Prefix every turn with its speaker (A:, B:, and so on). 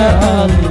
A: الله